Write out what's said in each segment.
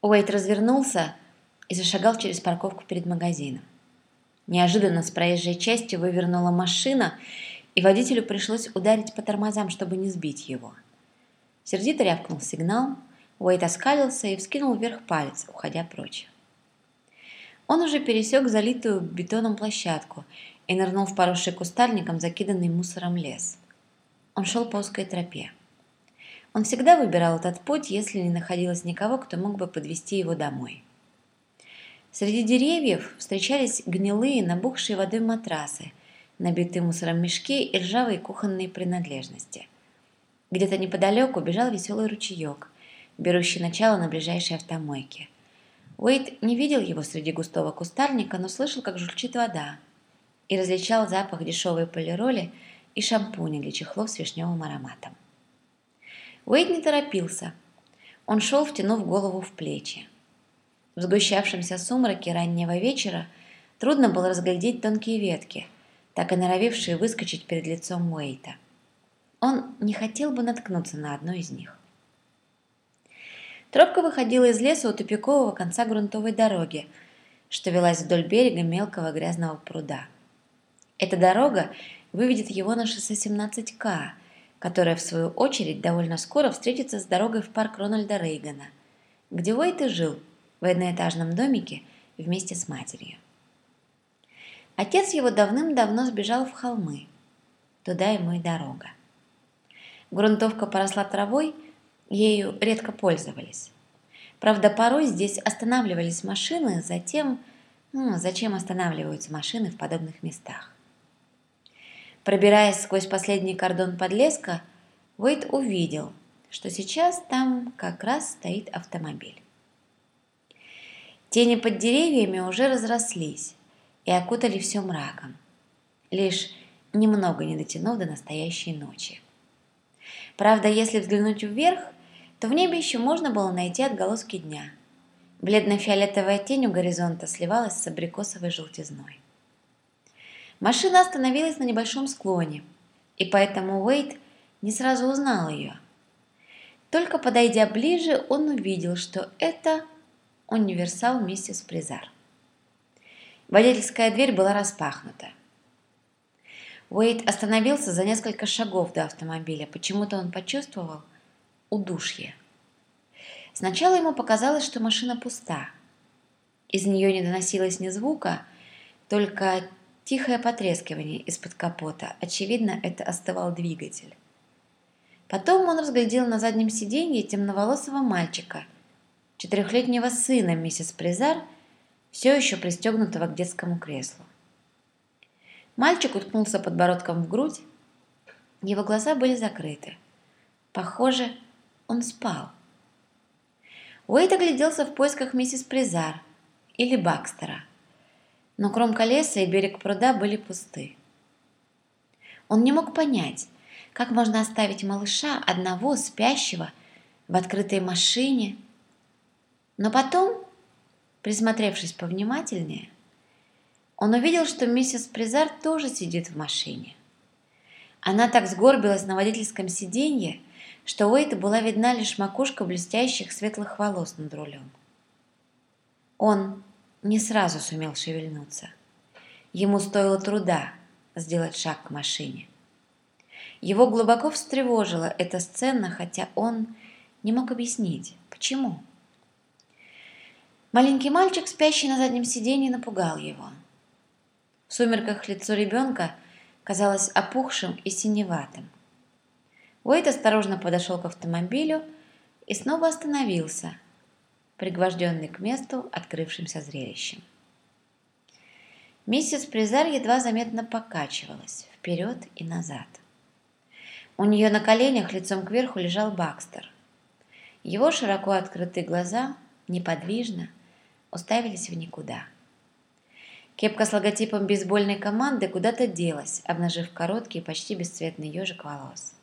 Уэйт развернулся и зашагал через парковку перед магазином. Неожиданно с проезжей части вывернула машина, и водителю пришлось ударить по тормозам, чтобы не сбить его. Сердито рявкнул сигнал, Уэйт оскалился и вскинул вверх палец, уходя прочь. Он уже пересек залитую бетоном площадку и нырнул в поросший кустарником, закиданный мусором лес. Он шел по узкой тропе. Он всегда выбирал этот путь, если не находилось никого, кто мог бы подвести его домой. Среди деревьев встречались гнилые, набухшие водой матрасы, набитые мусором мешки и ржавые кухонные принадлежности. Где-то неподалеку бежал веселый ручеек, берущий начало на ближайшей автомойке. Уэйт не видел его среди густого кустарника, но слышал, как журчит вода, и различал запах дешевой полироли и шампуня для чехлов с вишневым ароматом. Уэйд не торопился. Он шел, втянув голову в плечи. В сгущавшемся сумраке раннего вечера трудно было разглядеть тонкие ветки, так и норовившие выскочить перед лицом Уэйта. Он не хотел бы наткнуться на одну из них. Тропка выходила из леса у тупикового конца грунтовой дороги, что велась вдоль берега мелкого грязного пруда. Эта дорога выведет его на шоссе 17К, которая, в свою очередь, довольно скоро встретится с дорогой в парк Рональда Рейгана, где Уэйт и жил в одноэтажном домике вместе с матерью. Отец его давным-давно сбежал в холмы. Туда ему и дорога. Грунтовка поросла травой, ею редко пользовались. Правда, порой здесь останавливались машины, затем... Ну, зачем останавливаются машины в подобных местах? Пробираясь сквозь последний кордон подлеска, Уэйт увидел, что сейчас там как раз стоит автомобиль. Тени под деревьями уже разрослись и окутали все мраком, лишь немного не дотянув до настоящей ночи. Правда, если взглянуть вверх, то в небе еще можно было найти отголоски дня. Бледно-фиолетовая тень у горизонта сливалась с абрикосовой желтизной. Машина остановилась на небольшом склоне, и поэтому Уэйт не сразу узнал ее. Только подойдя ближе, он увидел, что это универсал миссис Призар. Водительская дверь была распахнута. Уэйт остановился за несколько шагов до автомобиля. Почему-то он почувствовал удушье. Сначала ему показалось, что машина пуста. Из нее не доносилось ни звука, только Тихое потрескивание из-под капота. Очевидно, это остывал двигатель. Потом он разглядел на заднем сиденье темноволосого мальчика, четырехлетнего сына миссис Призар, все еще пристегнутого к детскому креслу. Мальчик уткнулся подбородком в грудь, его глаза были закрыты. Похоже, он спал. Уэйт огляделся в поисках миссис Призар или Бакстера но кромка леса и берег пруда были пусты. Он не мог понять, как можно оставить малыша одного спящего в открытой машине. Но потом, присмотревшись повнимательнее, он увидел, что миссис Призар тоже сидит в машине. Она так сгорбилась на водительском сиденье, что у Уэйта была видна лишь макушка блестящих светлых волос над рулем. Он не сразу сумел шевельнуться. Ему стоило труда сделать шаг к машине. Его глубоко встревожила эта сцена, хотя он не мог объяснить, почему. Маленький мальчик, спящий на заднем сиденье, напугал его. В сумерках лицо ребенка казалось опухшим и синеватым. Уэйт осторожно подошел к автомобилю и снова остановился – пригвожденный к месту открывшимся зрелищем. Миссис Призар едва заметно покачивалась вперед и назад. У нее на коленях лицом кверху лежал Бакстер. Его широко открытые глаза неподвижно уставились в никуда. Кепка с логотипом бейсбольной команды куда-то делась, обнажив короткий, почти бесцветный ежик волос.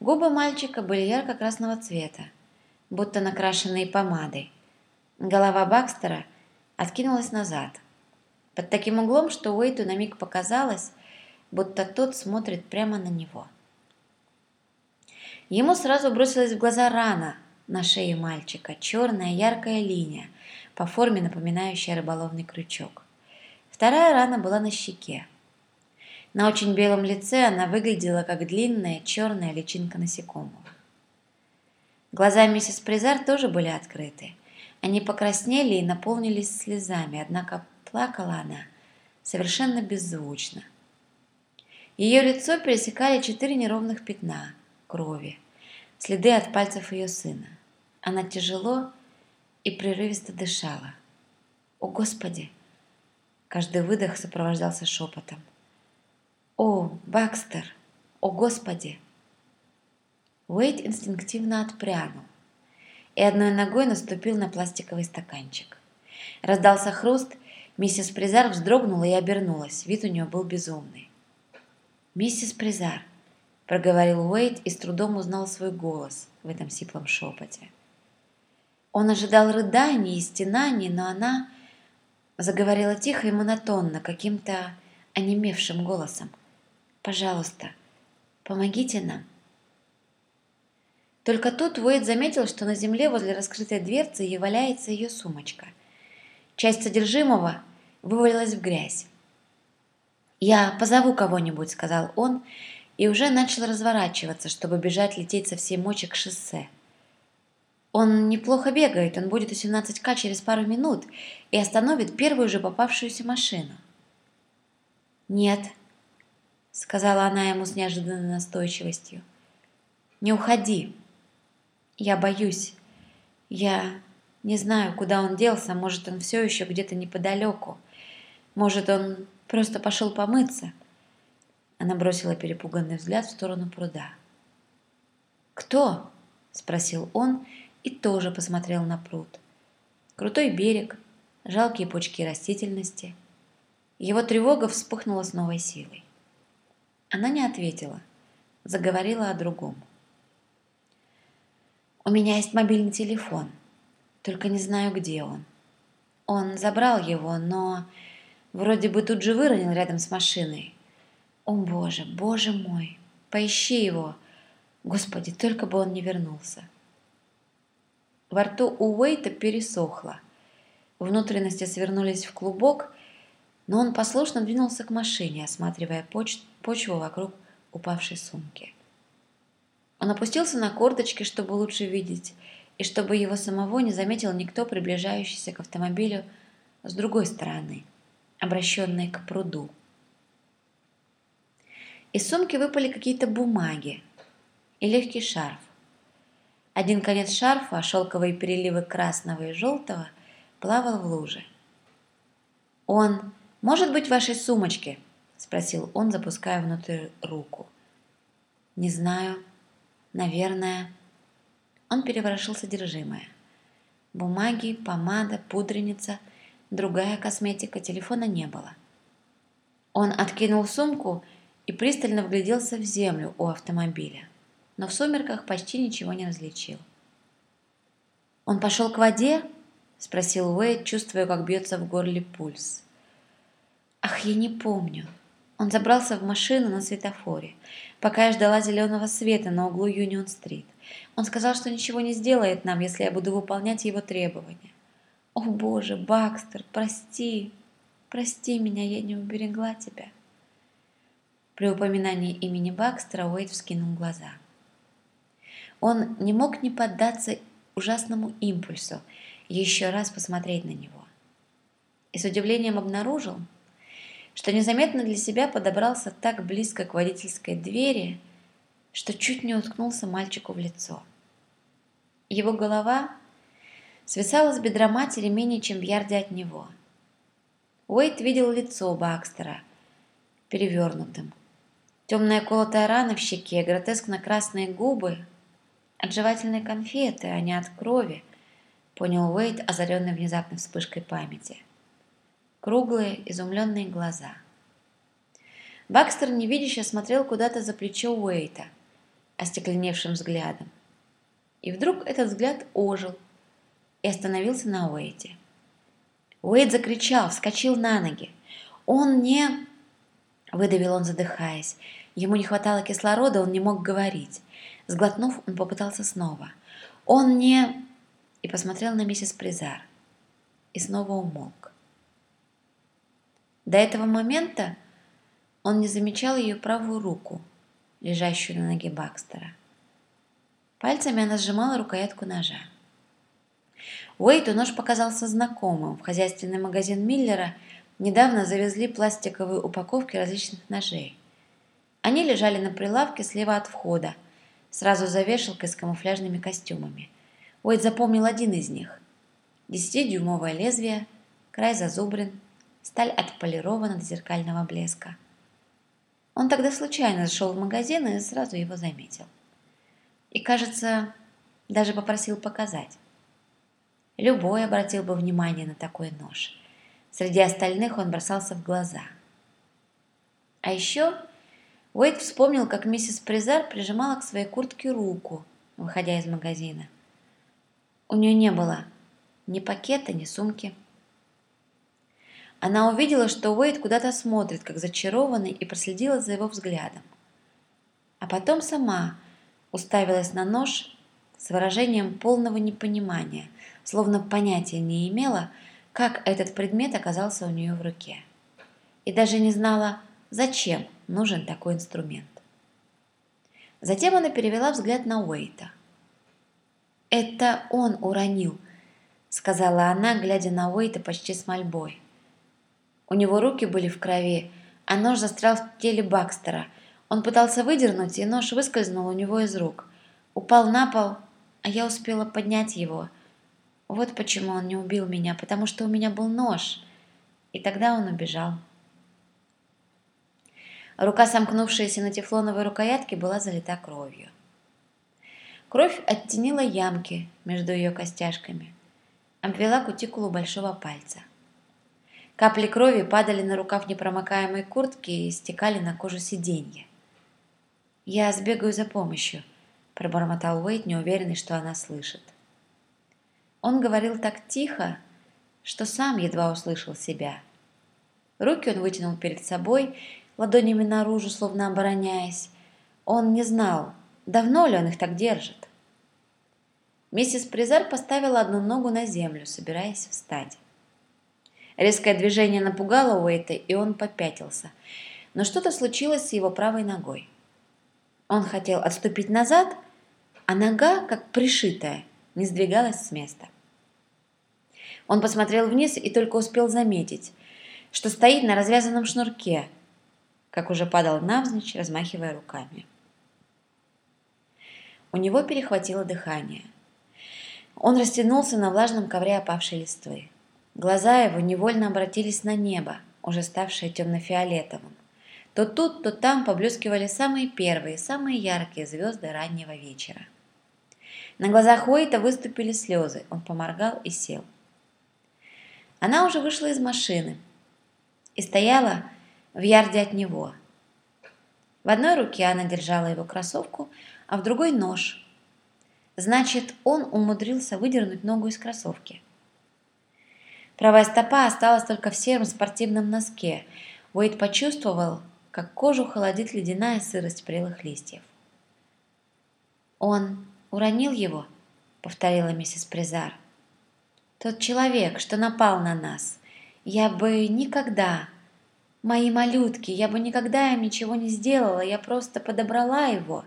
Губы мальчика были ярко-красного цвета, будто накрашенные помадой. Голова Бакстера откинулась назад, под таким углом, что Уэйту на миг показалось, будто тот смотрит прямо на него. Ему сразу бросилась в глаза рана на шее мальчика черная яркая линия, по форме напоминающая рыболовный крючок. Вторая рана была на щеке. На очень белом лице она выглядела как длинная черная личинка насекомого. Глаза миссис Призар тоже были открыты. Они покраснели и наполнились слезами, однако плакала она совершенно беззвучно. Ее лицо пересекали четыре неровных пятна крови, следы от пальцев ее сына. Она тяжело и прерывисто дышала. «О, Господи!» Каждый выдох сопровождался шепотом. «О, Бакстер! О, Господи!» Уэйт инстинктивно отпрянул и одной ногой наступил на пластиковый стаканчик. Раздался хруст, миссис Призар вздрогнула и обернулась. Вид у нее был безумный. «Миссис Призар», — проговорил Уэйт и с трудом узнал свой голос в этом сиплом шепоте. Он ожидал рыданий и стенаний, но она заговорила тихо и монотонно, каким-то онемевшим голосом. «Пожалуйста, помогите нам». Только тут Уэйд заметил, что на земле возле раскрытой дверцы ей валяется ее сумочка. Часть содержимого вывалилась в грязь. «Я позову кого-нибудь», — сказал он, и уже начал разворачиваться, чтобы бежать лететь со всей мочи к шоссе. Он неплохо бегает, он будет у 17К через пару минут и остановит первую же попавшуюся машину. «Нет», — сказала она ему с неожиданной настойчивостью, — «не уходи. Я боюсь. Я не знаю, куда он делся, может, он все еще где-то неподалеку. Может, он Просто пошел помыться. Она бросила перепуганный взгляд в сторону пруда. «Кто?» – спросил он и тоже посмотрел на пруд. Крутой берег, жалкие пучки растительности. Его тревога вспыхнула с новой силой. Она не ответила, заговорила о другом. «У меня есть мобильный телефон, только не знаю, где он. Он забрал его, но Вроде бы тут же выронил рядом с машиной. О боже, боже мой, поищи его. Господи, только бы он не вернулся. Во рту у Уэйта пересохло. Внутренности свернулись в клубок, но он послушно двинулся к машине, осматривая поч почву вокруг упавшей сумки. Он опустился на корточки, чтобы лучше видеть, и чтобы его самого не заметил никто, приближающийся к автомобилю с другой стороны – обращенной к пруду. Из сумки выпали какие-то бумаги и легкий шарф. Один конец шарфа, шелковые переливы красного и желтого, плавал в луже. «Он может быть в вашей сумочке?» – спросил он, запуская внутрь руку. «Не знаю. Наверное». Он переворошил содержимое. Бумаги, помада, пудреница – другая косметика, телефона не было. Он откинул сумку и пристально вгляделся в землю у автомобиля, но в сумерках почти ничего не различил. «Он пошел к воде?» – спросил Уэйд, чувствуя, как бьется в горле пульс. «Ах, я не помню. Он забрался в машину на светофоре, пока я ждала зеленого света на углу Юнион-стрит. Он сказал, что ничего не сделает нам, если я буду выполнять его требования. О боже, Бакстер, прости, прости меня, я не уберегла тебя. При упоминании имени Бакстера Уэйд вскинул глаза. Он не мог не поддаться ужасному импульсу еще раз посмотреть на него. И с удивлением обнаружил, что незаметно для себя подобрался так близко к водительской двери, что чуть не уткнулся мальчику в лицо. Его голова свисала с бедра матери менее чем в ярде от него. Уэйт видел лицо Бакстера, перевернутым. Темная колотая рана в щеке, гротескно-красные губы от жевательной конфеты, а не от крови, понял Уэйт, озаренный внезапной вспышкой памяти. Круглые, изумленные глаза. Бакстер невидяще смотрел куда-то за плечо Уэйта, остекленевшим взглядом. И вдруг этот взгляд ожил – и остановился на Уэйде. Уэйд закричал, вскочил на ноги. «Он не...» – выдавил он, задыхаясь. Ему не хватало кислорода, он не мог говорить. Сглотнув, он попытался снова. Он не...» И посмотрел на миссис Призар. И снова умолк. До этого момента он не замечал ее правую руку, лежащую на ноге Бакстера. Пальцами она сжимала рукоятку ножа. Уэйту нож показался знакомым. В хозяйственный магазин Миллера недавно завезли пластиковые упаковки различных ножей. Они лежали на прилавке слева от входа, сразу за вешалкой с камуфляжными костюмами. Уэйт запомнил один из них. Десятидюймовое лезвие, край зазубрен, сталь отполирована до зеркального блеска. Он тогда случайно зашел в магазин и сразу его заметил. И, кажется, даже попросил показать. Любой обратил бы внимание на такой нож. Среди остальных он бросался в глаза. А еще Уэйд вспомнил, как миссис Призар прижимала к своей куртке руку, выходя из магазина. У нее не было ни пакета, ни сумки. Она увидела, что Уэйд куда-то смотрит, как зачарованный, и проследила за его взглядом. А потом сама уставилась на нож с выражением полного непонимания – словно понятия не имела, как этот предмет оказался у нее в руке. И даже не знала, зачем нужен такой инструмент. Затем она перевела взгляд на Уэйта. «Это он уронил», — сказала она, глядя на Уэйта почти с мольбой. У него руки были в крови, а нож застрял в теле Бакстера. Он пытался выдернуть, и нож выскользнул у него из рук. Упал на пол, а я успела поднять его — вот почему он не убил меня, потому что у меня был нож. И тогда он убежал. Рука, сомкнувшаяся на тефлоновой рукоятке, была залита кровью. Кровь оттенила ямки между ее костяшками, обвела кутикулу большого пальца. Капли крови падали на рукав непромокаемой куртки и стекали на кожу сиденья. «Я сбегаю за помощью», – пробормотал Уэйт, неуверенный, что она слышит. Он говорил так тихо, что сам едва услышал себя. Руки он вытянул перед собой, ладонями наружу, словно обороняясь. Он не знал, давно ли он их так держит. Миссис Призар поставила одну ногу на землю, собираясь встать. Резкое движение напугало Уэйта, и он попятился. Но что-то случилось с его правой ногой. Он хотел отступить назад, а нога, как пришитая, не сдвигалась с места. Он посмотрел вниз и только успел заметить, что стоит на развязанном шнурке, как уже падал навзничь, размахивая руками. У него перехватило дыхание. Он растянулся на влажном ковре опавшей листвы. Глаза его невольно обратились на небо, уже ставшее темно-фиолетовым. То тут, то там поблескивали самые первые, самые яркие звезды раннего вечера. На глазах Уэйта выступили слезы. Он поморгал и сел. Она уже вышла из машины и стояла в ярде от него. В одной руке она держала его кроссовку, а в другой нож. Значит, он умудрился выдернуть ногу из кроссовки. Правая стопа осталась только в сером спортивном носке. Уэйд почувствовал, как кожу холодит ледяная сырость прелых листьев. «Он уронил его?» — повторила миссис Призар. Тот человек, что напал на нас. Я бы никогда... Мои малютки, я бы никогда им ничего не сделала, я просто подобрала его.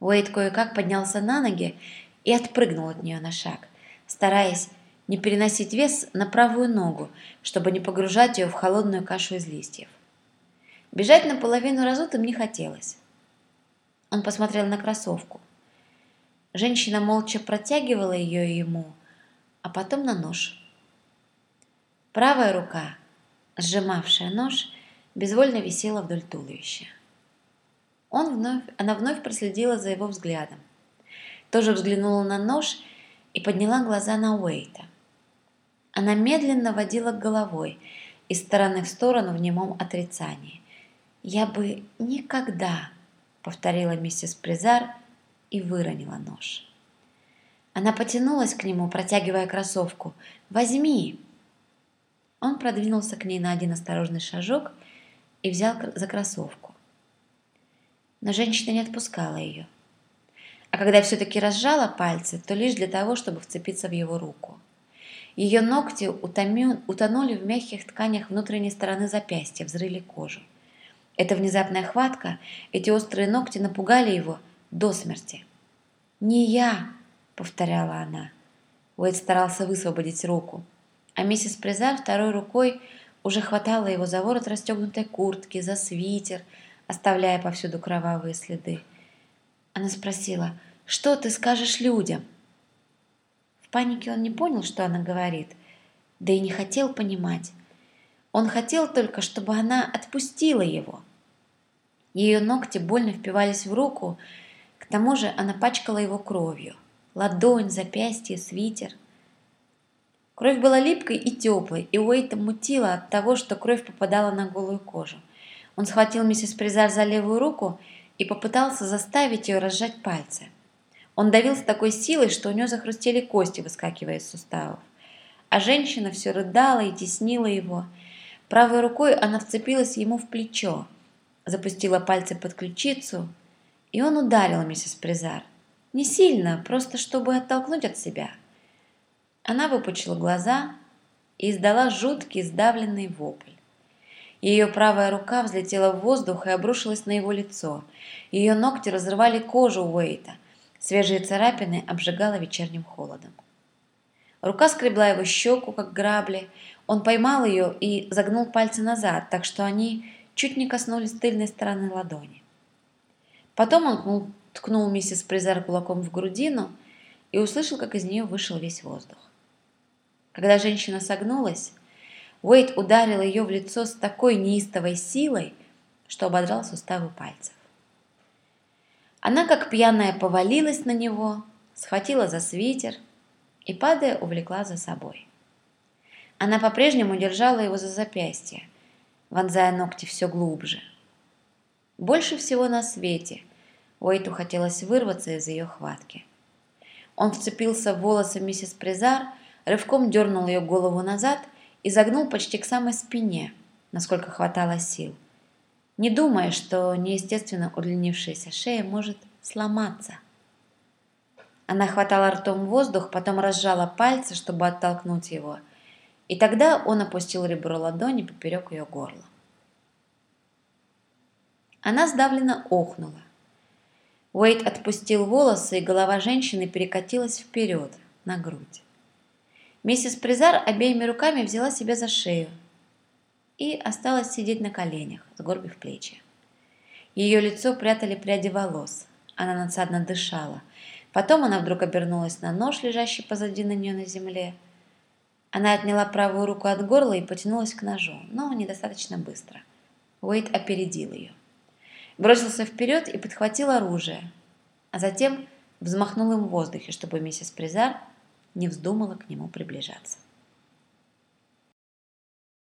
Уэйд кое-как поднялся на ноги и отпрыгнул от нее на шаг, стараясь не переносить вес на правую ногу, чтобы не погружать ее в холодную кашу из листьев. Бежать наполовину разутым не хотелось. Он посмотрел на кроссовку. Женщина молча протягивала ее ему, а потом на нож. Правая рука, сжимавшая нож, безвольно висела вдоль туловища. Он вновь, она вновь проследила за его взглядом. Тоже взглянула на нож и подняла глаза на Уэйта. Она медленно водила головой из стороны в сторону в немом отрицании. «Я бы никогда», — повторила миссис Призар и выронила нож. Она потянулась к нему, протягивая кроссовку. «Возьми!» Он продвинулся к ней на один осторожный шажок и взял за кроссовку. Но женщина не отпускала ее. а когда все-таки разжала пальцы, то лишь для того, чтобы вцепиться в его руку. Ее ногти утонули в мягких тканях внутренней стороны запястья, взрыли кожу. Эта внезапная хватка, эти острые ногти напугали его до смерти. «Не я!» — повторяла она. Уэйд старался высвободить руку, а миссис Презар второй рукой уже хватала его за ворот расстегнутой куртки, за свитер, оставляя повсюду кровавые следы. Она спросила, «Что ты скажешь людям?» В панике он не понял, что она говорит, да и не хотел понимать. Он хотел только, чтобы она отпустила его. Ее ногти больно впивались в руку, к тому же она пачкала его кровью. Ладонь, запястье, свитер. Кровь была липкой и теплой, и Уэйта мутила от того, что кровь попадала на голую кожу. Он схватил миссис Призар за левую руку и попытался заставить ее разжать пальцы. Он давил с такой силой, что у нее захрустели кости, выскакивая из суставов. А женщина все рыдала и теснила его. Правой рукой она вцепилась ему в плечо, запустила пальцы под ключицу, и он ударил миссис Призар. Не сильно, просто чтобы оттолкнуть от себя. Она выпучила глаза и издала жуткий сдавленный вопль. Ее правая рука взлетела в воздух и обрушилась на его лицо. Ее ногти разрывали кожу Уэйта. Свежие царапины обжигала вечерним холодом. Рука скребла его щеку, как грабли. Он поймал ее и загнул пальцы назад, так что они чуть не коснулись тыльной стороны ладони. Потом он ткнул миссис Призар кулаком в грудину и услышал, как из нее вышел весь воздух. Когда женщина согнулась, Уэйт ударил ее в лицо с такой неистовой силой, что ободрал суставы пальцев. Она, как пьяная, повалилась на него, схватила за свитер и, падая, увлекла за собой. Она по-прежнему держала его за запястье, вонзая ногти все глубже. Больше всего на свете Уэйту хотелось вырваться из ее хватки. Он вцепился в волосы миссис Презар, рывком дернул ее голову назад – и загнул почти к самой спине, насколько хватало сил, не думая, что неестественно удлинившаяся шея может сломаться. Она хватала ртом воздух, потом разжала пальцы, чтобы оттолкнуть его, и тогда он опустил ребро ладони поперек ее горла. Она сдавленно охнула. Уэйт отпустил волосы, и голова женщины перекатилась вперед, на грудь. Миссис Призар обеими руками взяла себя за шею и осталась сидеть на коленях, сгорбив плечи. Ее лицо прятали пряди волос. Она надсадно дышала. Потом она вдруг обернулась на нож, лежащий позади на нее на земле. Она отняла правую руку от горла и потянулась к ножу, но недостаточно быстро. Уэйт опередил ее. Бросился вперед и подхватил оружие, а затем взмахнул им в воздухе, чтобы миссис Призар не вздумала к нему приближаться.